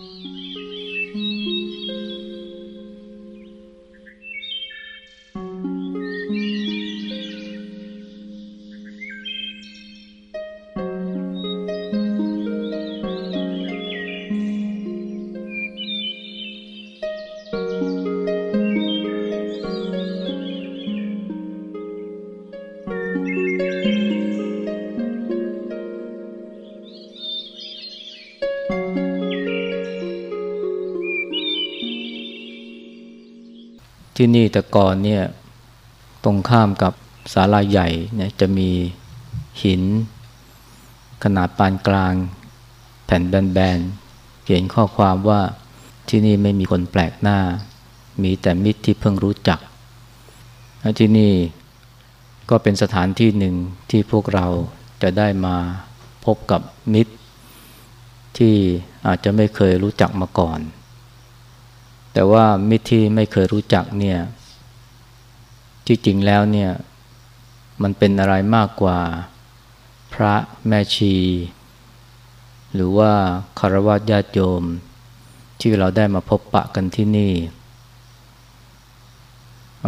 Mm-hmm. ที่นี่แต่ก่อนเนี่ยตรงข้ามกับศาลาใหญ่เนี่ยจะมีหิน ขนาดปานกลาง แผ่นแบนๆเขียนข้อความว่าที่นี่ไม่มีคนแปลกหน้า มีแต่มิตรที่เพิ่งรู้จักและที่นี่ก็เป็นสถานที่หนึ่งที่พวกเราจะได้มาพบกับมิตร ที่อาจจะไม่เคยรู้จักมาก่อน แต่ว่ามิตรที่ไม่เคยรู้จักเนี่ยที่จริงแล้วเนี่ยมันเป็นอะไรมากกว่าพระแม่ชี หรือว่าคารวะญาติโยม ที่เราได้มาพบปะกันที่นี่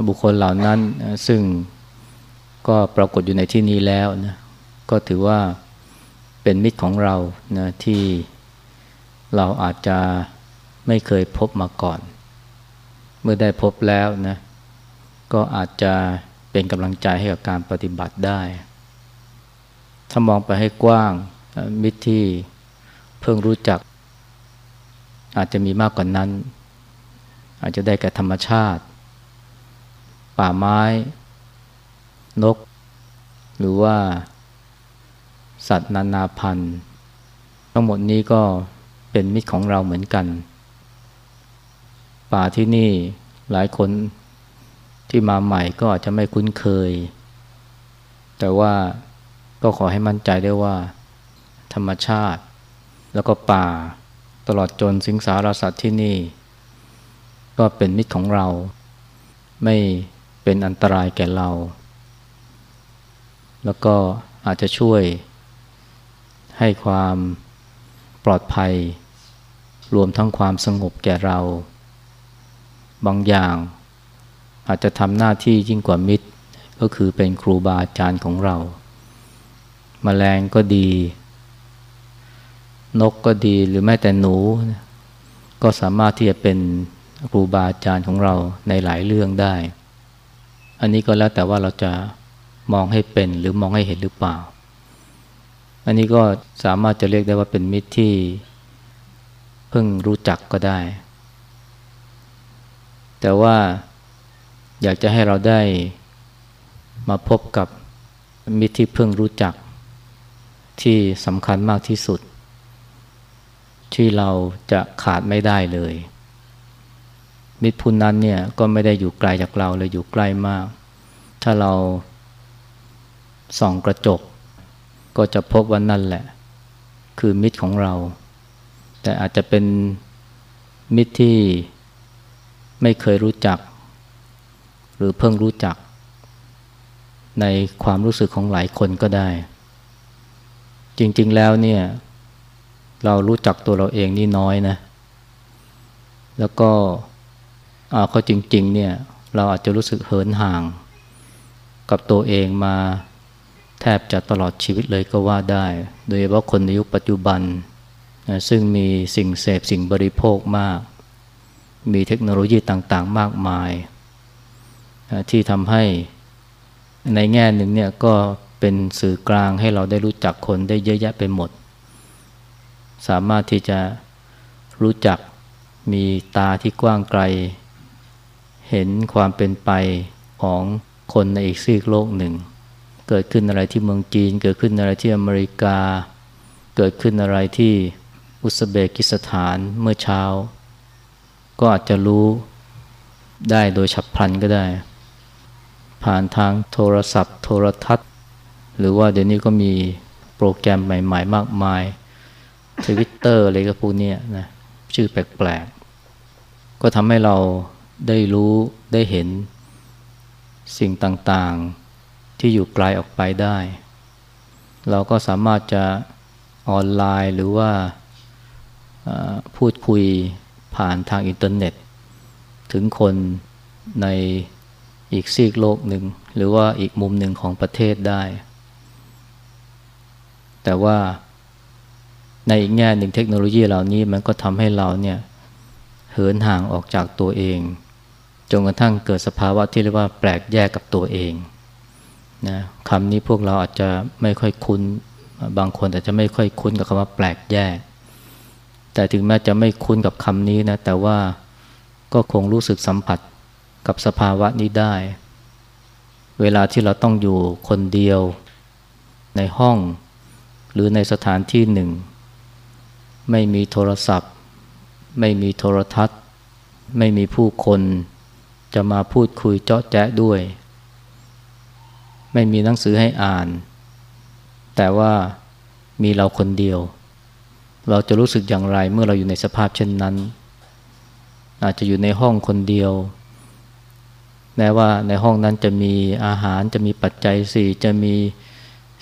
บุคคลเหล่านั้นซึ่งก็ปรากฏอยู่ในที่นี้แล้วนะก็ถือว่าเป็นมิตรของเรานะที่เราอาจจะไม่เคยพบมาก่อน เมื่อได้พบแล้วนะก็อาจจะเป็นกำลังใจให้กับการปฏิบัติได้ ถ้ามองไปให้กว้างมิตรที่เพิ่งรู้จัก อาจจะมีมากกว่านั้น อาจจะได้แก่ธรรมชาติ ป่าไม้ นก หรือว่า สัตว์นานาพันธุ์ ทั้งหมดนี้ก็เป็นมิตรของเราเหมือนกัน ป่าที่นี่หลายคนที่มาใหม่ก็อาจจะไม่คุ้นเคย แต่ว่าก็ขอให้มั่นใจได้ว่า ธรรมชาติ แล้วก็ป่าตลอดจนสิงสารสัตว์ที่นี่ ก็เป็นมิตรของเรา ไม่เป็นอันตรายแก่เรา แล้วก็อาจจะช่วยให้ความปลอดภัย รวมทั้งความสงบแก่เรา บางอย่าง อาจจะทำหน้าที่ยิ่งกว่ามิตร ก็คือเป็นครูบาอาจารย์ของเรามแมลงก็ดี นกก็ดีหรือแม้แต่หนู ก็สามารถที่จะเป็นครูบาอาจารย์ของเราในหลายเรื่องได้ อันนี้ก็แล้วแต่ว่าเราจะมองให้เป็นหรือมองให้เห็นหรือเปล่า อันนี้ก็สามารถจะเรียกได้ว่าเป็นมิตรที่เพิ่งรู้จักก็ได้ แต่ว่าอยากจะให้เราได้มาพบกับมิตรที่เพิ่งรู้จัก ที่สำคัญมากที่สุด ที่เราจะขาดไม่ได้เลย มิตรผู้นั้นเนี่ยก็ไม่ได้อยู่ไกลจากเราเลยอยู่ใกล้มาก ถ้าเราส่องกระจก ก็จะพบว่านั่นแหละ คือมิตรของเรา แต่อาจจะเป็นมิตรที่ ไม่เคยรู้จัก หรือเพิ่งรู้จัก ในความรู้สึกของหลายคนก็ได้ จริงๆแล้วเนี่ย เรารู้จักตัวเราเองนี่น้อยนะ แล้วก็เอาเขาจริง ๆ เนี่ย เราอาจจะรู้สึกเหินห่าง กับตัวเองมาแทบจะตลอดชีวิตเลยก็ว่าได้ โดยเฉพาะคนในยุคปัจจุบันนะซึ่งมีสิ่งเสพสิ่งบริโภคมาก มีเทคโนโลยีต่างๆ มากมาย ที่ทำให้ในแง่หนึ่งเนี่ยก็เป็นสื่อกลางให้เราได้รู้จักคนได้เยอะแยะไปหมด สามารถที่จะรู้จักมีตาที่กว้างไกล เห็นความเป็นไปของคนในอีกซีกโลกหนึ่ง เกิดขึ้นอะไรที่เมืองจีน เกิดขึ้นอะไรที่อเมริกา เกิดขึ้นอะไรที่อุซเบกิสถานเมื่อเช้า ก็อาจจะรู้ได้โดยฉับพลันก็ได้ ผ่านทางโทรศัพท์ โทรทัศน์ หรือว่าเดี๋ยวนี้ก็มีโปรแกรมใหม่ ๆ มากมายทวิตเตอร์อะไรก็พวกนี้นะชื่อแปลกๆ ก็ทำให้เราได้รู้ได้เห็นสิ่งต่างๆที่อยู่ไกลออกไปได้ เราก็สามารถจะออนไลน์หรือว่าพูดคุย ผ่านทางอินเทอร์เน็ต ถึงคนในอีกซีกโลกหนึ่ง หรือว่าอีกมุมหนึ่งของประเทศได้ แต่ว่าในอีกแง่หนึ่งเทคโนโลยีเหล่านี้มันก็ทำให้เราเนี่ยเหินห่างออกจากตัวเอง จนกระทั่งเกิดสภาวะที่เรียกว่าแปลกแยกกับตัวเองนะคำนี้พวกเราอาจจะไม่ค่อยคุ้น บางคนอาจจะไม่ค่อยคุ้นกับคำว่าแปลกแยก แต่ถึงแม้จะไม่คุ้นกับคำนี้นะ แต่ว่าก็คงรู้สึกสัมผัสกับสภาวะนี้ได้ เวลาที่เราต้องอยู่คนเดียวในห้อง หรือในสถานที่หนึ่ง ไม่มีโทรศัพท์ ไม่มีโทรทัศน์ ไม่มีผู้คนจะมาพูดคุยเจาะแจ๊ด้วย ไม่มีหนังสือให้อ่าน แต่ว่ามีเราคนเดียว เราจะรู้สึกอย่างไรเมื่อเราอยู่ในสภาพเช่นนั้น อาจจะอยู่ในห้องคนเดียวแม้ว่าในห้องนั้นจะมีอาหารจะมีปัจจัยสี่จะมี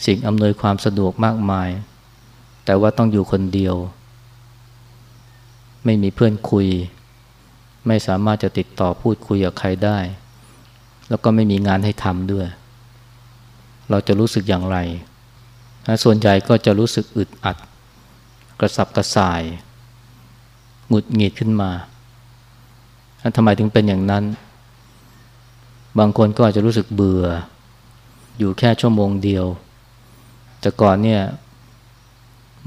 สิ่งอำนวยความสะดวกมากมาย แต่ว่าต้องอยู่คนเดียว ไม่มีเพื่อนคุย ไม่สามารถจะติดต่อพูดคุยกับใครได้ แล้วก็ไม่มีงานให้ทำด้วย เราจะรู้สึกอย่างไร ส่วนใหญ่ก็จะรู้สึกอึดอัด กระสับกระส่าย หงุดหงิดขึ้นมาทำไมถึงเป็นอย่างนั้น บางคนก็อาจจะรู้สึกเบื่อ อยู่แค่ชั่วโมงเดียว แต่ก่อนเนี่ย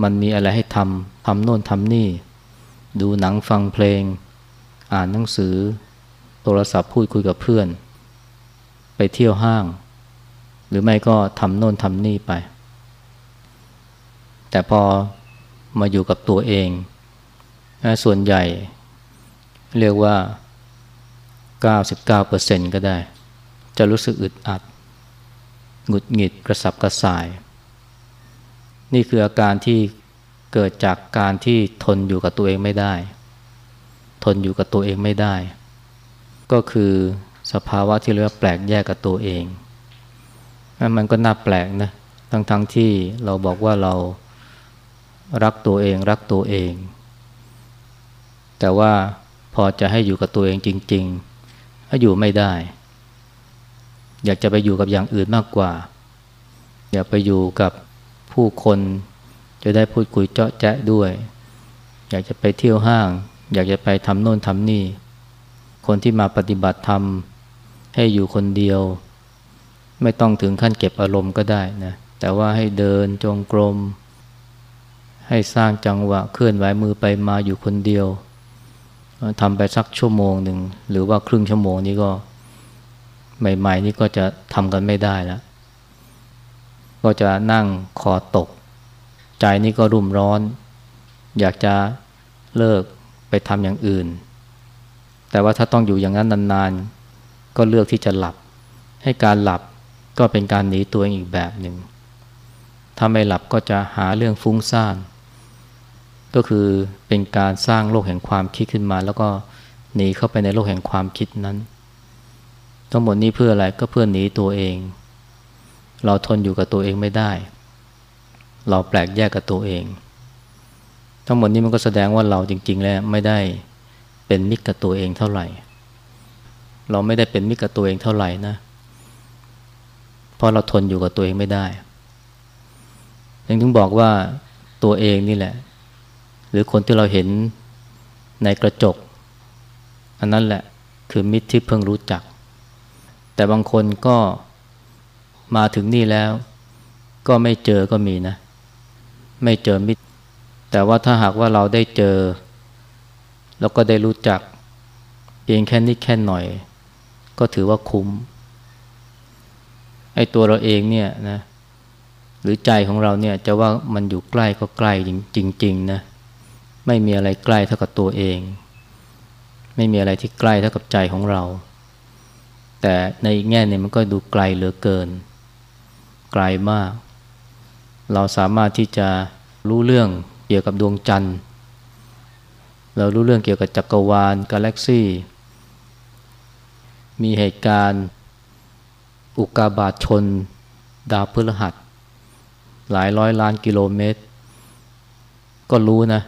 มันมีอะไรให้ทำทำโน่นทำนี่ ดูหนังฟังเพลง อ่านหนังสือ โทรศัพท์พูดคุยกับเพื่อน ไปเที่ยวห้าง หรือไม่ก็ทำโน่นทำนี่ไป แต่พอ มาอยู่กับตัวเอง ส่วนใหญ่เรียกว่า 99%ก็ได้ จะรู้สึกอึดอัดหงุดหงิดกระสับกระส่าย นี่คืออาการที่เกิดจากการที่ทนอยู่กับตัวเองไม่ได้ ทนอยู่กับตัวเองไม่ได้ ก็คือสภาวะที่เรียกว่าแปลกแยกกับตัวเอง มันก็น่าแปลกนะ ทั้งๆทที่เราบอกว่าเรา รักตัวเองรักตัวเอง แต่ว่าพอจะให้อยู่กับตัวเองจริงๆก็อยู่ไม่ได้ อยากจะไปอยู่กับอย่างอื่นมากกว่า อยากไปอยู่กับผู้คนจะได้พูดคุยเจาะแจ๊ะด้วย อยากจะไปเที่ยวห้าง อยากจะไปทำโน่นทำนี่ คนที่มาปฏิบัติธรรม ให้อยู่คนเดียว ไม่ต้องถึงขั้นเก็บอารมณ์ก็ได้นะแต่ว่าให้เดินจงกรม ให้สร้างจังหวะเคลื่อนไหวมือไปมาอยู่คนเดียวทำไปสักชั่วโมงหนึ่งหรือว่าครึ่งชั่วโมงนี้ก็ใหม่ๆนี่ก็จะทำกันไม่ได้แล้วก็จะนั่งคอตก ใจนี่ก็รุ่มร้อน อยากจะเลิกไปทำอย่างอื่น แต่ว่าถ้าต้องอยู่อย่างนั้นนานๆ ก็เลือกที่จะหลับ ให้การหลับก็เป็นการหนีตัวเองอีกแบบหนึ่งถ้าไม่หลับก็จะหาเรื่องฟุ้งซ่าน ก็คือเป็นการสร้างโลกแห่งความคิดขึ้นมา แล้วก็หนีเข้าไปในโลกแห่งความคิดนั้น ทั้งหมดนี้เพื่ออะไรก็เพื่อหนีตัวเอง เราทนอยู่กับตัวเองไม่ได้ เราแปลกแยกกับตัวเอง ทั้งหมดนี้มันก็แสดงว่าเราจริง ๆ แล้วไม่ได้เป็นมิตรกับตัวเองเท่าไหร่ เราไม่ได้เป็นมิตรกับตัวเองเท่าไหร่นะเพราะเราทนอยู่กับตัวเองไม่ได้ยังถึงบอกว่าตัวเองนี่แหละ หรือคนที่เราเห็นในกระจก อันนั้นแหละคือมิตรที่เพิ่งรู้จัก แต่บางคนก็มาถึงนี่แล้ว ก็ไม่เจอก็มีนะ ไม่เจอมิตร แต่ว่าถ้าหากว่าเราได้เจอ แล้วก็ได้รู้จักเพียงแค่นิดแค่หน่อย ก็ถือว่าคุ้มไอ้ตัวเราเองเนี่ยนะหรือใจของเราเนี่ยจะว่ามันอยู่ใกล้ก็ใกล้จริงๆนะ ไม่มีอะไรใกล้เท่ากับตัวเอง ไม่มีอะไรที่ใกล้เท่ากับใจของเรา แต่ในอีกแง่เนี่ยมันก็ดูไกลเหลือเกิน ไกลมาก เราสามารถที่จะรู้เรื่องเกี่ยวกับดวงจันทร์ เรารู้เรื่องเกี่ยวกับจักรวาลกาแล็กซี่ มีเหตุการณ์ อุกกาบาตชน ดาวพฤหัส หลายร้อยล้านกิโลเมตร ก็รู้นะ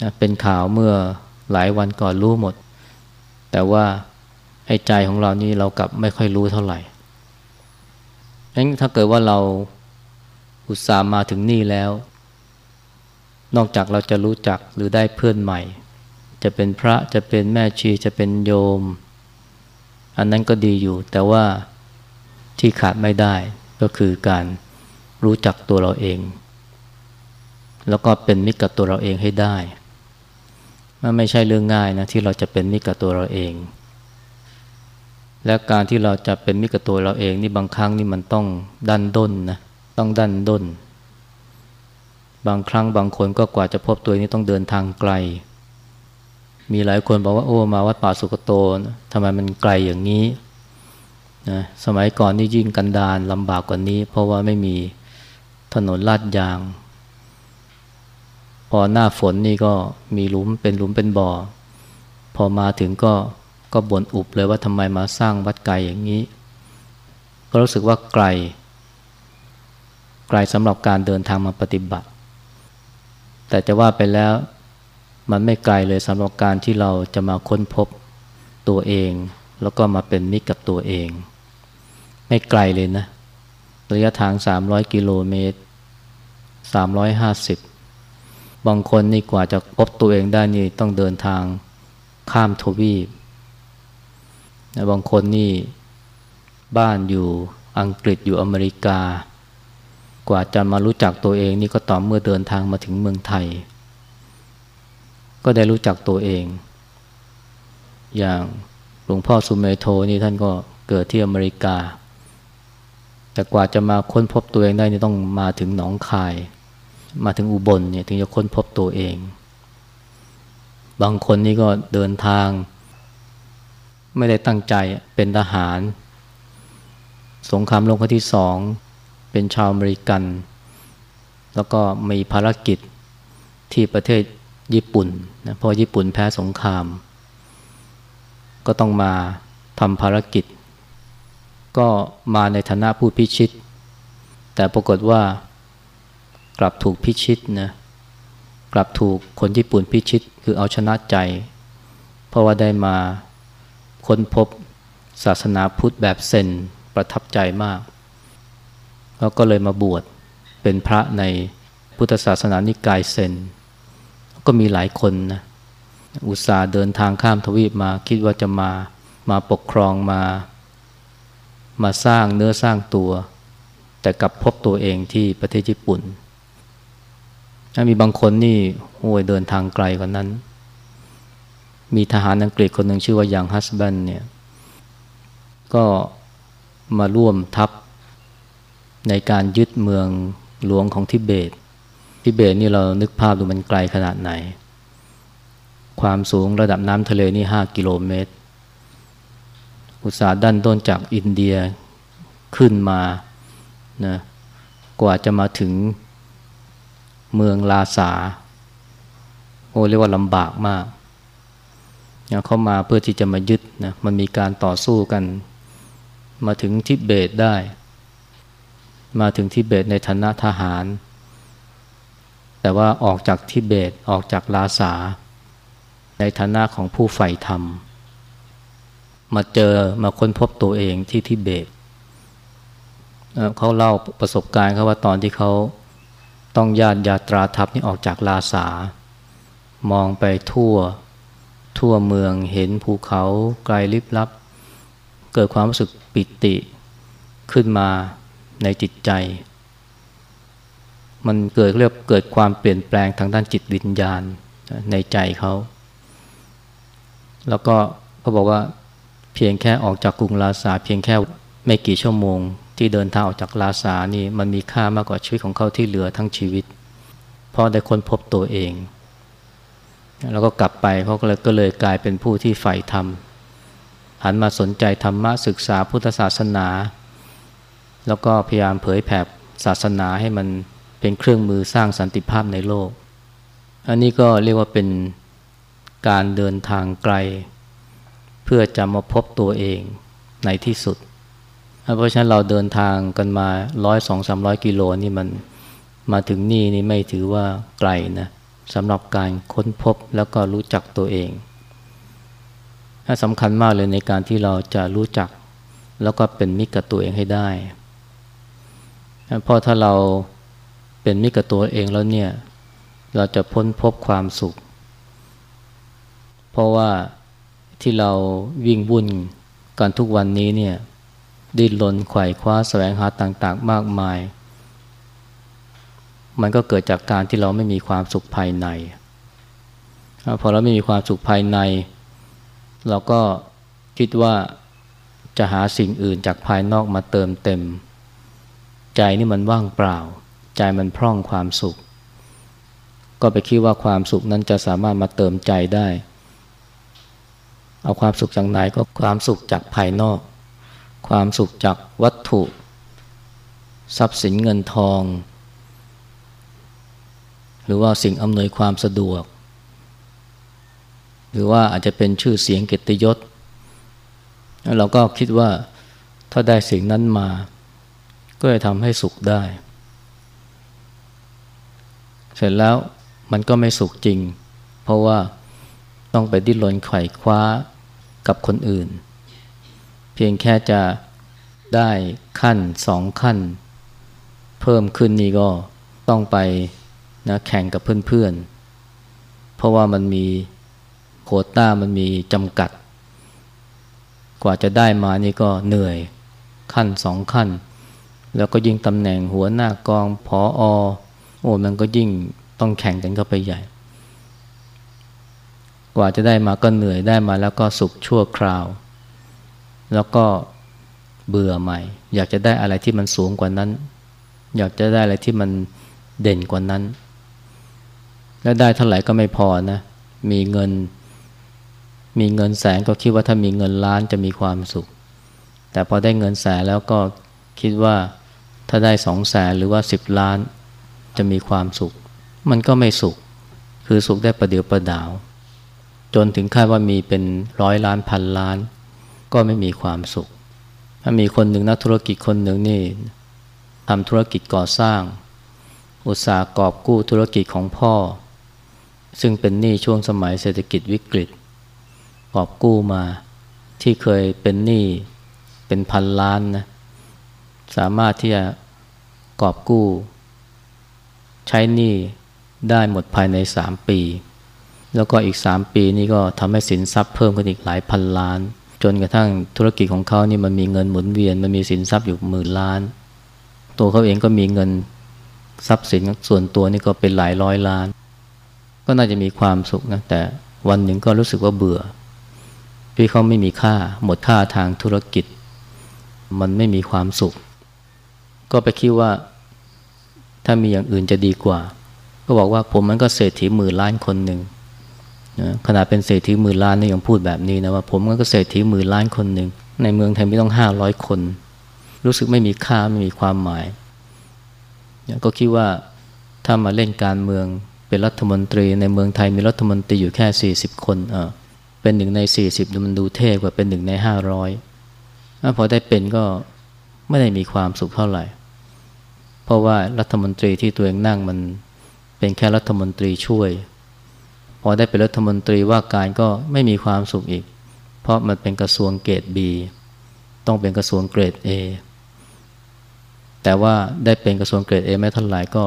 นะเป็นข่าวเมื่อหลายวันก่อนรู้หมด แต่ว่าไอ้ใจของเรานี่เรากลับไม่ค่อยรู้เท่าไหร่งั้นถ้าเกิดว่าเราอุตส่าห์มาถึงนี่แล้ว นอกจากเราจะรู้จักหรือได้เพื่อนใหม่ จะเป็นพระจะเป็นแม่ชีจะเป็นโยม อันนั้นก็ดีอยู่ แต่ว่าที่ขาดไม่ได้ก็คือการรู้จักตัวเราเอง แล้วก็เป็นมิตรกับตัวเราเองให้ได้ มันไม่ใช่เรื่องง่ายนะที่เราจะเป็นมิตรกับตัวเราเอง และการที่เราจะเป็นมิตรกับตัวเราเองนี่บางครั้งนี่มันต้องดันด้นนะต้องดันด้น บางครั้งบางคนก็กว่าจะพบตัวนี้ต้องเดินทางไกล มีหลายคนบอกว่าโอ้มาวัดป่าสุกโตนะทำไมมันไกลอย่างนี้นะสมัยก่อนนี่ยิ่งกันดารลำบากกว่านี้ เพราะว่าไม่มีถนนลาดยาง พอหน้าฝนนี่ก็มีหลุมเป็นหลุมเป็นบ่อ พอมาถึงก็ก็บ่นอุบเลยว่าทำไมมาสร้างวัดไกลอย่างนี้ ก็รู้สึกว่าไกล ไกลสำหรับการเดินทางมาปฏิบัติ แต่จะว่าไปแล้วมันไม่ไกลเลยสำหรับการที่เราจะมาค้นพบตัวเอง แล้วก็มาเป็นมิตรกับตัวเอง ไม่ไกลเลยนะ ระยะทาง 300 กิโลเมตร 350 บางคนนี่กว่าจะพบตัวเองได้นี่ต้องเดินทางข้ามทวีปบางคนนี่บ้านอยู่อังกฤษอยู่อเมริกา กว่าจะมารู้จักตัวเองนี่ก็ต่อเมื่อเดินทางมาถึงเมืองไทย ก็ได้รู้จักตัวเอง อย่างหลวงพ่อสุเมโทนี่ท่านก็เกิดที่อเมริกา แต่กว่าจะมาค้นพบตัวเองได้นี่ต้องมาถึงหนองคาย มาถึงอุบลเนี่ยถึงจะค้นพบตัวเอง บางคนนี่ก็เดินทาง ไม่ได้ตั้งใจเป็นทหาร สงครามโลกครั้งที่สอง เป็นชาวอเมริกัน แล้วก็มีภารกิจที่ประเทศญี่ปุ่นนะพราะญี่ปุ่นแพ้สงคราม ก็ต้องมาทำภารกิจ ก็มาในฐานะผู้พิชิต แต่ปรากฏว่า กลับถูกพิชิตนะกลับถูกคนญี่ปุ่นพิชิตคือเอาชนะใจ เพราะว่าได้มาค้นพบศาสนาพุทธแบบเซนประทับใจมาก แล้วก็เลยมาบวชเป็นพระในพุทธศาสนานิกายเซนก็มีหลายคนนะอุตส่าห์เดินทางข้ามทวีปมาคิดว่าจะมามาปกครองมา มาสร้างเนื้อสร้างตัว แต่กลับพบตัวเองที่ประเทศญี่ปุ่น มีบางคนนี่โอ้ยเดินทางไกลกว่านั้น มีทหารอังกฤษคนหนึ่งชื่อว่ายังฮัสบันเนี่ย ก็มาร่วมทัพในการยึดเมืองหลวงของทิเบต ทิเบตนี่เรานึกภาพดูมันไกลขนาดไหน ความสูงระดับน้ำทะเลนี่ห้ากิโลเมตร อุตสาห์ดันต้นจากอินเดียขึ้นมานะกว่าจะมาถึง เมืองลาสา โอ้เรียกว่าลำบากมากเขามาเพื่อที่จะมายึดนะมันมีการต่อสู้กัน มาถึงทิเบตได้ มาถึงทิเบตในฐานะทหาร แต่ว่าออกจากทิเบตออกจากลาสา ในฐานะของผู้ใฝ่ธรรม มาเจอมาค้นพบตัวเองที่ทิเบตเขาเล่าประสบการณ์เขาว่าตอนที่เขา ต้องญาติยาตราทัพนี่ออกจากลาสามองไปทั่ว ทั่วเมืองเห็นภูเขาไกลลิบลับ เกิดความรู้สึกปิติขึ้นมาในจิตใจ มันเกิดเรียกเกิดความเปลี่ยนแปลงทางด้านจิตวิญญาณในใจเขา แล้วก็เขาบอกว่าเพียงแค่ออกจากกรุงลาซาเพียงแค่ไม่กี่ชั่วโมง ที่เดินทางออกจากลาซานี่มันมีค่ามากกว่าชีวิตของเขาที่เหลือทั้งชีวิต เพราะได้ค้นพบตัวเอง แล้วก็กลับไปเขาก็เลยก็เลยกลายเป็นผู้ที่ใฝ่ธรรมหันมาสนใจธรรมะศึกษาพุทธศาสนา แล้วก็พยายามเผยแผ่ศาสนาให้มันเป็นเครื่องมือสร้างสันติภาพในโลก อันนี้ก็เรียกว่าเป็นการเดินทางไกล เพื่อจะมาพบตัวเองในที่สุด เพราะฉะนั้นเราเดินทางกันมาร้อยสองสามร้อยกิโลนี่มันมาถึงนี่นี่ไม่ถือว่าไกลนะสำหรับการค้นพบแล้วก็รู้จักตัวเองสำคัญมากเลยในการที่เราจะรู้จัก แล้วก็เป็นมิตรกับตัวเองให้ได้เพราะถ้าเราเป็นมิตรกับตัวเองแล้วเนี่ย เราจะพ้นพบความสุข เพราะว่าที่เราวิ่งวุ่นกันทุกวันนี้เนี่ย ดิ้นรนไขว่คว้าแสวงหาต่างๆ มากมาย มันก็เกิดจากการที่เราไม่มีความสุขภายใน พอเราไม่มีความสุขภายใน เราก็คิดว่าจะหาสิ่งอื่นจากภายนอกมาเติมเต็ม ใจนี่มันว่างเปล่า ใจมันพร่องความสุข ก็ไปคิดว่าความสุขนั้นจะสามารถมาเติมใจได้ เอาความสุขจากไหนก็ความสุขจากภายนอก ความสุขจากวัตถุ ทรัพย์สินเงินทอง หรือว่าสิ่งอำนวยความสะดวก หรือว่าอาจจะเป็นชื่อเสียงเกียรติยศ เราก็คิดว่าถ้าได้สิ่งนั้นมา ก็จะทำให้สุขได้ เสร็จแล้วมันก็ไม่สุขจริง เพราะว่าต้องไปดิ้นรนไขว่คว้ากับคนอื่น พียงแค่จะได้ขั้นสองขั้น เพิ่มขึ้นนี่ก็ต้องไปนะแข่งกับเพื่อนๆ เพราะว่ามันมีโคต้ามันมีจำกัด กว่าจะได้มานี่ก็เหนื่อยขั้นสองขั้น แล้วก็ยิ่งตำแหน่งหัวหน้ากองพออโอ้มันก็ยิ่งต้องแข่งกันเข้าไปใหญ่ กว่าจะได้มาก็เหนื่อยได้มาแล้วก็สุขชั่วคราว แล้วก็เบื่อใหม่ อยากจะได้อะไรที่มันสูงกว่านั้น อยากจะได้อะไรที่มันเด่นกว่านั้น แล้วได้เท่าไหร่ก็ไม่พอนะ มีเงิน มีเงินแสนก็คิดว่าถ้ามีเงินล้านจะมีความสุข แต่พอได้เงินแสนแล้วก็คิดว่าถ้าได้สองแสนหรือว่าสิบล้านจะมีความสุข มันก็ไม่สุข คือสุขได้ประเดียวประดาว จนถึงคาดว่ามีเป็นร้อยล้านพันล้าน ก็ไม่มีความสุข ถ้ามีคนหนึ่งนักธุรกิจคนหนึ่งนี่ทำธุรกิจก่อสร้าง อุตสาหกอบกู้ธุรกิจของพ่อ ซึ่งเป็นหนี้ช่วงสมัยเศรษฐกิจวิกฤตกอบกู้มา ที่เคยเป็นหนี้เป็นพันล้านนะสามารถที่จะกอบกู้ ใช้หนี้ได้หมดภายในสามปี แล้วก็อีกสามปีนี้ก็ทำให้สินทรัพย์เพิ่มขึ้นอีกหลายพันล้าน จนกระทั่งธุรกิจของเขานี่มันมีเงินหมุนเวียน มันมีสินทรัพย์อยู่หมื่นล้าน ตัวเขาเองก็มีเงินทรัพย์สินส่วนตัวนี่ก็เป็นหลายร้อยล้าน ก็น่าจะมีความสุขนะแต่วันหนึ่งก็รู้สึกว่าเบื่อที่เขาไม่มีค่าหมดค่าทางธุรกิจ มันไม่มีความสุข ก็ไปคิดว่า ถ้ามีอย่างอื่นจะดีกว่า ก็บอกว่าผมมันก็เศรษฐีหมื่นล้านคนหนึ่ง นะขนาดเป็นเศรษฐีหมื่นล้านนี่ยังพูดแบบนี้นะว่าผมก็เศรษฐีหมื่นล้านคนหนึ่งในเมืองไทยไม่ต้องห้าร้อยคน รู้สึกไม่มีค่าไม่มีความหมาย ก็คิดว่าถ้ามาเล่นการเมืองเป็นรัฐมนตรีในเมืองไทยมีรัฐมนตรีอยู่แค่สี่สิบคนเออเป็นหนึ่งในสี่สิบมันดูเท่กว่าเป็นหนึ่งในห้าร้อยพอได้เป็นก็ไม่ได้มีความสุขเท่าไหร่ เพราะว่ารัฐมนตรีที่ตัวเองนั่งมันเป็นแค่รัฐมนตรีช่วย พอได้เป็นรัฐมนตรีว่าการก็ไม่มีความสุขอีก เพราะมันเป็นกระทรวงเกรด B ต้องเป็นกระทรวงเกรด A แต่ว่าได้เป็นกระทรวงเกรด A ไม่เท่าไหร่ก็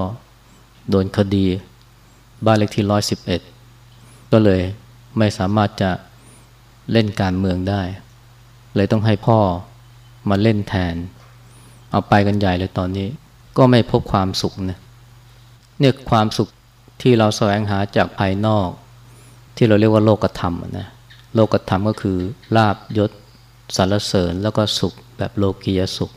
โดนคดีบ้านเลขที่ร้อยสิบเอ็ดก็เลยไม่สามารถจะเล่นการเมืองได้ เลยต้องให้พ่อมาเล่นแทน เอาไปกันใหญ่เลยตอนนี้ ก็ไม่พบความสุขนะเนี่ยความสุขที่เราแสวงหาจากภายนอก ที่เราเรียกว่าโลกธรรมนะโลกธรรมก็คือลาบยศสารเสริญแล้วก็สุขแบบโลกียสุข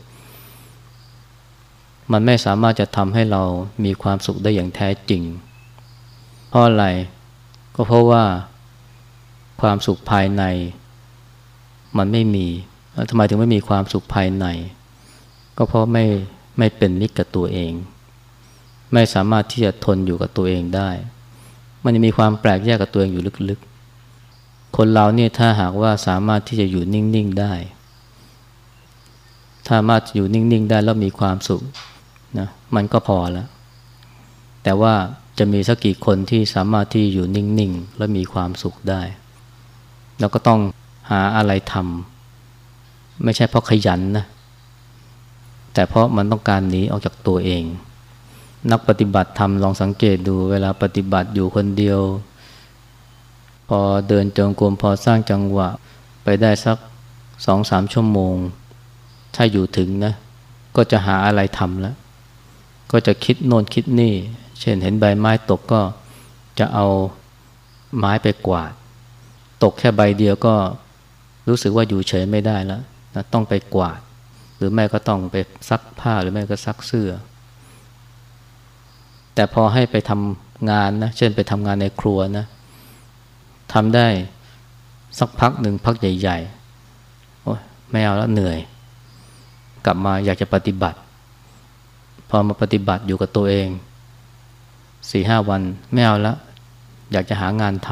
มันไม่สามารถจะทำให้เรามีความสุขได้อย่างแท้จริง เพราะอะไรก็เพราะว่าความสุขภายใน มันไม่มีทำไมถึงไม่มีความสุขภายใน ก็เพราะไม่ไม่เป็นนิกกับตัวเอง ไม่สามารถที่จะทนอยู่กับตัวเองได้ มันจะมีความแปลกแยกกับตัวเองอยู่ลึกๆ คนเราเนี่ยถ้าหากว่าสามารถที่จะอยู่นิ่ง ๆ ได้ถ้าสามารถอยู่นิ่ง ๆ ได้แล้วมีความสุขนะมันก็พอแล้ว แต่ว่าจะมีสักกี่คนที่สามารถที่อยู่นิ่ง ๆ และมีความสุขได้เราก็ต้องหาอะไรทำไม่ใช่เพราะขยันนะ แต่เพราะมันต้องการหนีออกจากตัวเอง นักปฏิบัติธรรมลองสังเกตดูเวลาปฏิบัติอยู่คนเดียว พอเดินจงกรมพอสร้างจังหวะ ไปได้สักสองสามชั่วโมง ถ้าอยู่ถึงนะ ก็จะหาอะไรทำแล้ว ก็จะคิดโน่นคิดนี่ เช่นเห็นใบไม้ตกก็จะเอาไม้ไปกวาด ตกแค่ใบเดียวก็รู้สึกว่าอยู่เฉยไม่ได้แล้วนะต้องไปกวาด หรือแม่ก็ต้องไปซักผ้าหรือแม่ก็ซักเสื้อ แต่พอให้ไปทำงานนะ เช่นไปทำงานในครัวนะทำได้สักพักหนึ่งพักใหญ่ๆ โอ้ยไม่เอาแล้วเหนื่อย กลับมาอยากจะปฏิบัติ พอมาปฏิบัติอยู่กับตัวเองสี่ห้าวันไม่เอาละอยากจะหางานท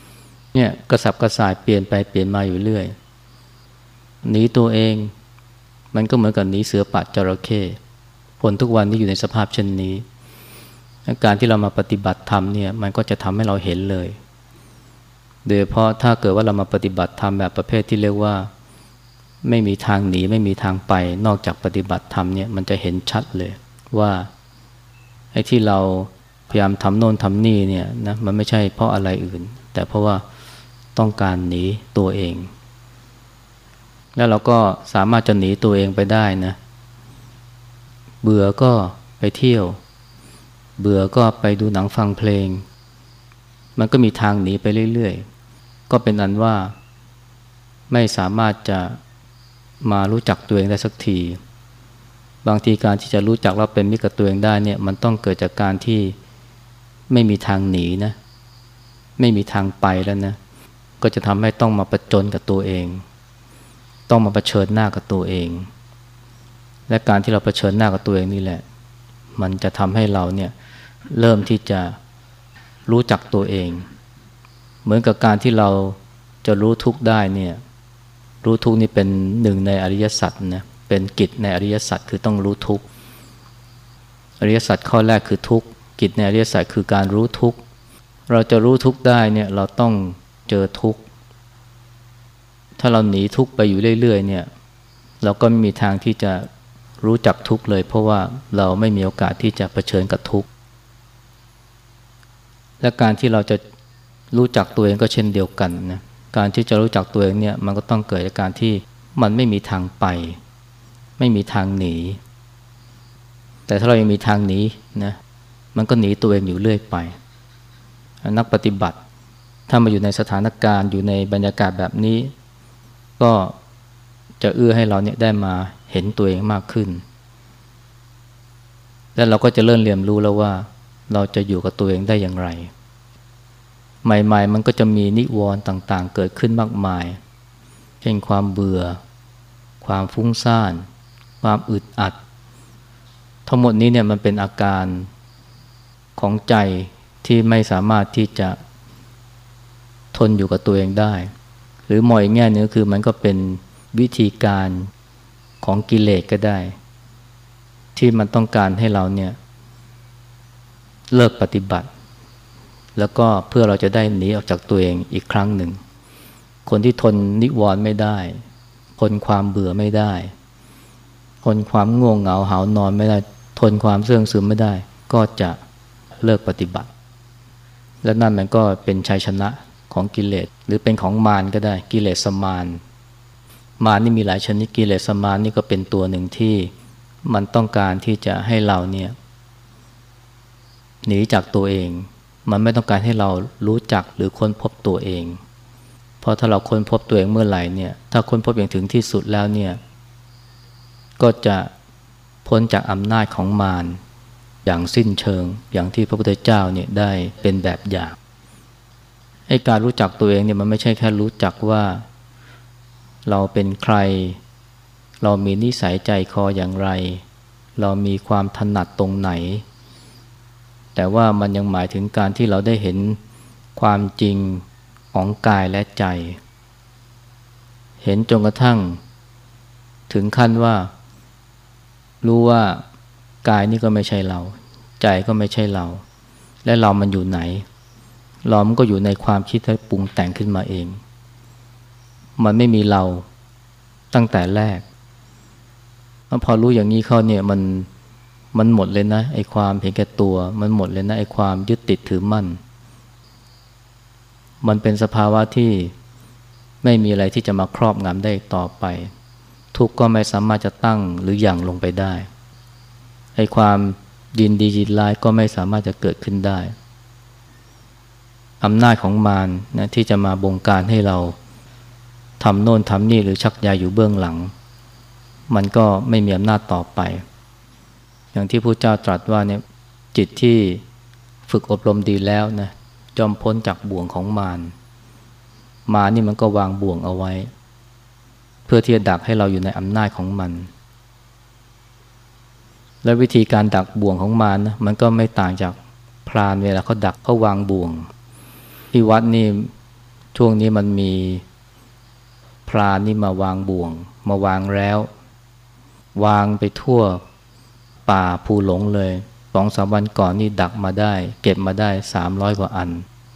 ำเนี่ยกระสับกระส่ายเปลี่ยนไปเปลี่ยนมาอยู่เรื่อยหนีตัวเอง มันก็เหมือนกับหนีเสือปัดจระเข้ผลทุกวันที่อยู่ในสภาพเช่นนี้ การที่เรามาปฏิบัติธรรมเนี่ยมันก็จะทำให้เราเห็นเลย โดยเพราะถ้าเกิดว่าเรามาปฏิบัติธรรมแบบประเภทที่เรียกว่า ไม่มีทางหนีไม่มีทางไป นอกจากปฏิบัติธรรมเนี่ยมันจะเห็นชัดเลยว่าไอ้ที่เราพยายามทำโน่นทำนี่เนี่ยนะมันไม่ใช่เพราะอะไรอื่น แต่เพราะว่าต้องการหนีตัวเอง แล้วเราก็สามารถจะหนีตัวเองไปได้นะ เบื่อก็ไปเที่ยว เบื่อก็ไปดูหนังฟังเพลง มันก็มีทางหนีไปเรื่อยๆ ก็เป็นอันว่าไม่สามารถจะมารู้จักตัวเองได้สักที บางทีการที่จะรู้จักเราเป็นมิตรกับตัวเองได้เนี่ยมันต้องเกิดจากการที่ไม่มีทางหนีนะ ไม่มีทางไปแล้วนะ ก็จะทำให้ต้องมาประจนกับตัวเอง ต้องมาเผชิญหน้ากับตัวเอง และการที่เราเผชิญหน้ากับตัวเองนี่แหละ มันจะทำให้เราเนี่ย เริ่มที่จะรู้จักตัวเอง เหมือนกับการที่เราจะรู้ทุกได้เนี่ยรู้ทุกนี่เป็นหนึ่งในอริยสัจนะเป็นกิจในอริยสัจคือต้องรู้ทุกอริยสัจข้อแรกคือทุกกิจในอริยสัจคือการรู้ทุกเราจะรู้ทุกได้เนี่ยเราต้องเจอทุกถ้าเราหนีทุกไปอยู่เรื่อยๆเนี่ยเราก็ไม่มีทางที่จะรู้จักทุกเลย เพราะว่าเราไม่มีโอกาสที่จะเผชิญกับทุก และการที่เราจะรู้จักตัวเองก็เช่นเดียวกันนะการที่จะรู้จักตัวเองเนี่ยมันก็ต้องเกิดจากการที่มันไม่มีทางไป ไม่มีทางหนี แต่ถ้าเรายังมีทางหนีนะมันก็หนีตัวเองอยู่เรื่อยไป นักปฏิบัติ ถ้ามาอยู่ในสถานการณ์อยู่ในบรรยากาศแบบนี้ ก็จะเอื้อให้เราเนี่ยได้มาเห็นตัวเองมากขึ้น และเราก็จะเริ่มเรียนรู้แล้วว่า เราจะอยู่กับตัวเองได้อย่างไร ใหม่ ๆ มันก็จะมีนิวรณ์ต่างๆ เกิดขึ้นมากมาย เช่นความเบื่อ ความฟุ้งซ่าน ความอึดอัด ทั้งหมดนี้เนี่ยมันเป็นอาการของใจที่ไม่สามารถที่จะทนอยู่กับตัวเองได้ หรือมองอีกแง่นึงคือมันก็เป็นวิธีการของกิเลสก็ได้ ที่มันต้องการให้เราเนี่ย เลิกปฏิบัติ แล้วก็เพื่อเราจะได้หนีออกจากตัวเองอีกครั้งหนึ่ง คนที่ทนนิวรณ์ไม่ได้ทนความเบื่อไม่ได้ ทนความง่วงเหงาหานอนไม่ได้ ทนความเสื่องซึมไม่ได้ ก็จะเลิกปฏิบัติ และนั่นมันก็เป็นชัยชนะของกิเลสหรือเป็นของมารก็ได้กิเลสมารมารนี่มีหลายชนิดกิเลสมารนี่ก็เป็นตัวหนึ่งที่มันต้องการที่จะให้เราเนี่ย หนีจากตัวเอง มันไม่ต้องการให้เรารู้จักหรือค้นพบตัวเองเพราะถ้าเราค้นพบตัวเองเมื่อไหร่เนี่ย ถ้าค้นพบอย่างถึงที่สุดแล้วเนี่ย ก็จะพ้นจากอำนาจของมารอย่างสิ้นเชิง อย่างที่พระพุทธเจ้าเนี่ยได้เป็นแบบอย่างไอ้การรู้จักตัวเองเนี่ยมันไม่ใช่แค่รู้จักว่าเราเป็นใคร เรามีนิสัยใจคออย่างไร เรามีความถนัดตรงไหน แต่ว่ามันยังหมายถึงการที่เราได้เห็นความจริงของกายและใจ เห็นจนกระทั่ง ถึงขั้นว่า รู้ว่ากายนี่ก็ไม่ใช่เรา ใจก็ไม่ใช่เรา และเรามันอยู่ไหน เรามันก็อยู่ในความคิดที่ปรุงแต่งขึ้นมาเอง มันไม่มีเราตั้งแต่แรกพอรู้อย่างนี้เข้าเนี่ยมัน มันหมดเลยนะไอ้ความเห็นแก่ตัว มันหมดเลยนะไอ้ความยึดติดถือมั่น มันเป็นสภาวะที่ไม่มีอะไรที่จะมาครอบงำได้ต่อไป ทุกก็ไม่สามารถจะตั้งหรือหยั่งลงไปได้ไอ้ความยินดียินร้ายก็ไม่สามารถจะเกิดขึ้นได้อำนาจของมารนะที่จะมาบงการให้เราทำโน่นทำนี่หรือชักยาอยู่เบื้องหลัง มันก็ไม่มีอำนาจต่อไป อย่างที่พระเจ้าตรัสว่าเนี่ยจิตที่ฝึกอบรมดีแล้วนะจอมพ้นจากบ่วงของมารมานี่มันก็วางบ่วงเอาไว้ เพื่อที่จะดักให้เราอยู่ในอำนาจของมัน และวิธีการดักบ่วงของมารนะมันก็ไม่ต่างจากพรานเวลาเขาดักเขาวางบ่วง ที่วัดนี่ช่วงนี้มันมีพรานนี่มาวางบ่วง มาวางแล้ว วางไปทั่ว ป่าภูหลงเลยสองสามวันก่อนนี่ดักมาได้ เก็บมาได้สามร้อยกว่าอัน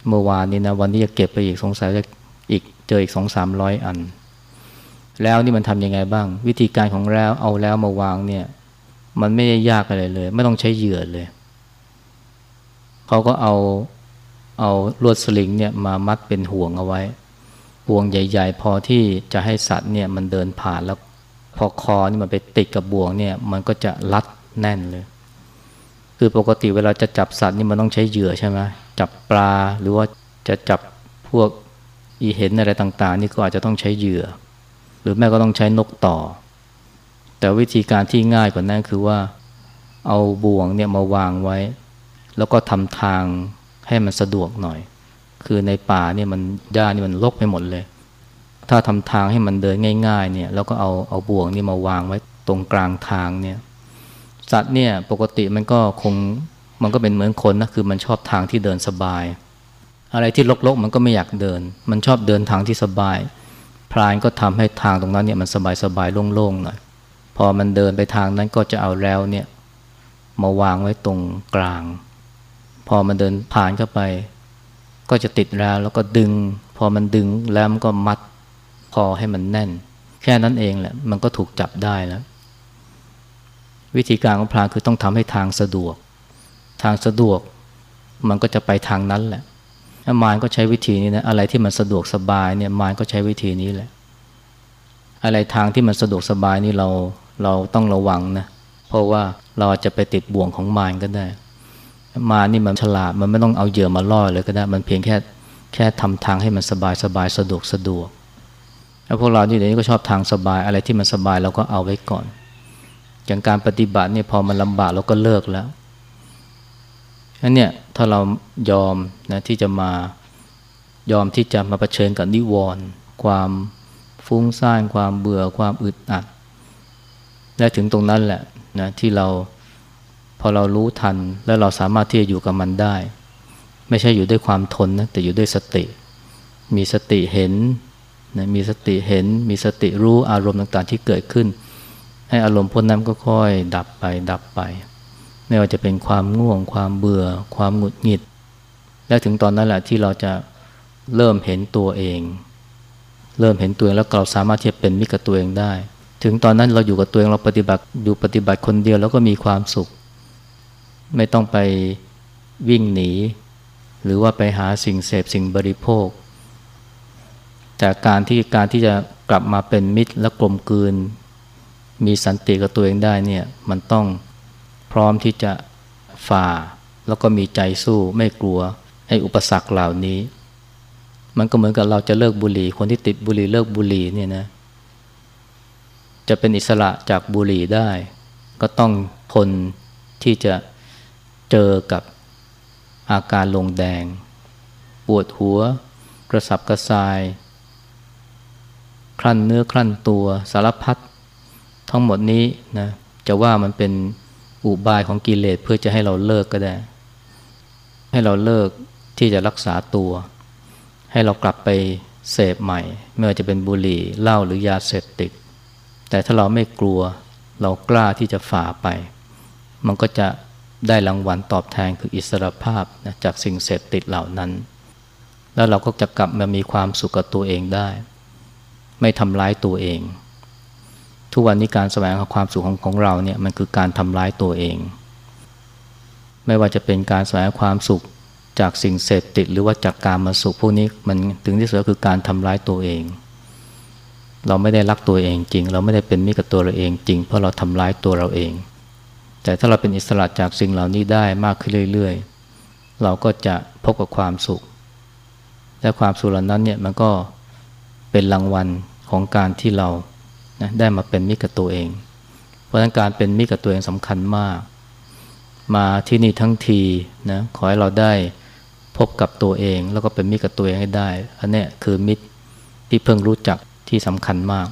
เมื่อวานนี้นะวันนี้จะเก็บไปอีกสงสัยจะอีกเจออีกสองสามร้อยอัน แล้วนี่มันทำยังไงบ้าง วิธีการของแล้วเอาแล้วมาวางเนี่ย มันไม่ได้ยากอะไรเลย ไม่ต้องใช้เหยื่อเลยเขาก็เอาเอาลวดสลิงเนี่ยมามัดเป็นห่วงเอาไว้ ห่วงใหญ่ ๆ พอที่จะให้สัตว์เนี่ยมันเดินผ่านแล้วพอคอนี่มันไปติดกับบ่วงเนี่ย มันก็จะรัด แน่นเลย คือปกติเวลาจะจับสัตว์นี่มันต้องใช้เหยื่อใช่ไหมจับปลาหรือว่าจะจับพวกอีเห็นอะไรต่าง ๆ นี่ก็อาจจะต้องใช้เหยื่อ หรือแม่ก็ต้องใช้นกต่อ แต่วิธีการที่ง่ายกว่านั้นคือว่า เอาบ่วงเนี่ยมาวางไว้ แล้วก็ทำทางให้มันสะดวกหน่อย คือในป่าเนี่ยมันหญ้านี่มันรกไปหมดเลย ถ้าทำทางให้มันเดินง่าย ๆ เนี่ยแล้วก็เอาเอาบ่วงนี่มาวางไว้ตรงกลางทางเนี่ย สัตว์เนี่ยปกติมันก็คงมันก็เป็นเหมือนคนนะคือมันชอบทางที่เดินสบาย อะไรที่รกๆมันก็ไม่อยากเดิน มันชอบเดินทางที่สบาย พรานก็ทำให้ทางตรงนั้นเนี่ยมันสบายๆโล่งๆหน่อยพอมันเดินไปทางนั้นก็จะเอาแล้วเนี่ยมาวางไว้ตรงกลาง พอมันเดินผ่านเข้าไป ก็จะติดแล้วแล้วก็ดึง พอมันดึงแล้วมันก็มัดคอให้มันแน่น แค่นั้นเองแหละมันก็ถูกจับได้แล้ว วิธีการของพรานคือต้องทำให้ทางสะดวก ทางสะดวกมันก็จะไปทางนั้นแหละมารก็ใช้วิธีนี้นะอะไรที่มันสะดวกสบายเนี่ยมารก็ใช้วิธีนี้แหละ อะไรทางที่มันสะดวกสบายนี่เราเราต้องระวังนะเพราะว่าเราจะไปติดบ่วงของมารก็ได้ มานี่มันฉลาดมันไม่ต้องเอาเหยื่อมาล่อเลยก็ได้ มันเพียงแค่แค่ทำทางให้มันสบายสบายสะดวกสะดวกแล้วพวกเราที่เดี๋ยวนี้ก็ชอบทางสบายอะไรที่มันสบายเราก็เอาไว้ก่อน อย่างการปฏิบัติเนี่ยพอมันลำบากเราก็เลิกแล้วอันเนี้ยถ้าเรายอมนะที่จะมายอมที่จะมาเผชิญกับนิวรณ์ความฟุ้งซ่านความเบื่อความอึดอัด และถึงตรงนั้นแหละนะที่เราพอเรารู้ทันแล้วเราสามารถที่จะอยู่กับมันได้ ไม่ใช่อยู่ด้วยความทนนะแต่อยู่ด้วยสติ มีสติเห็นนะมีสติเห็น มีสติรู้อารมณ์ต่างๆที่เกิดขึ้น ให้อารมณ์พ้นนั้นก็ค่อยดับไปดับไป ไม่ว่าจะเป็นความง่วง ความเบื่อ ความหงุดหงิด และถึงตอนนั้นแหละที่เราจะเริ่มเห็นตัวเอง เริ่มเห็นตัวเองแล้วเราสามารถที่จะเป็นมิตรกับตัวเองได้ ถึงตอนนั้นเราอยู่กับตัวเองเราปฏิบัติอยู่ปฏิบัติคนเดียวแล้วก็มีความสุข ไม่ต้องไปวิ่งหนี หรือว่าไปหาสิ่งเสพสิ่งบริโภค แต่การที่การที่จะกลับมาเป็นมิตรและกลมกลืน มีสันติกับตัวเองได้เนี่ยมันต้องพร้อมที่จะฝ่า แล้วก็มีใจสู้ไม่กลัวไอ้อุปสรรคเหล่านี้ มันก็เหมือนกับเราจะเลิกบุหรี่ คนที่ติดบุหรี่เลิกบุหรี่เนี่ยนะจะเป็นอิสระจากบุหรี่ได้ ก็ต้องทนที่จะเจอกับอาการลงแดง ปวดหัว กระสับกระส่าย คลั่นเนื้อคลั่นตัวสารพัด ทั้งหมดนี้นะจะว่ามันเป็นอุบายของกิเลสเพื่อจะให้เราเลิกก็ได้ ให้เราเลิกที่จะรักษาตัว ให้เรากลับไปเสพใหม่ ไม่ว่าจะเป็นบุหรี่เหล้าหรือยาเสพติด แต่ถ้าเราไม่กลัวเรากล้าที่จะฝ่าไป มันก็จะได้รางวัลตอบแทนคืออิสรภาพนะจากสิ่งเสพติดเหล่านั้น แล้วเราก็จะกลับมามีความสุขกับตัวเองได้ ไม่ทำร้ายตัวเอง ทุกวันนี้การแสวงหาความสุขของของเราเนี่ยมันคือการทำร้ายตัวเอง ไม่ว่าจะเป็นการแสวงความสุขจากสิ่งเสพติดหรือว่าจากการมาสุขพวกนี้มันถึงที่สุดก็คือการทำร้ายตัวเอง เราไม่ได้รักตัวเองจริง เราไม่ได้เป็นมิตรกับตัวเราเองจริง เพราะเราทำร้ายตัวเราเอง แต่ถ้าเราเป็นอิสระจากสิ่งเหล่านี้ได้มากขึ้นเรื่อย ๆ เราก็จะพบกับความสุข และความสุขเหล่านั้นเนี่ยมันก็เป็นรางวัลของการที่เรา นะได้มาเป็นมิตรกับตัวเอง เพราะฉะนั้นการเป็นมิตรกับตัวเองสำคัญมาก มาที่นี่ทั้งทีนะขอให้เราได้พบกับตัวเอง แล้วก็เป็นมิตรกับตัวเองให้ได้ อันนี้คือมิตรที่เพิ่งรู้จักที่สำคัญมาก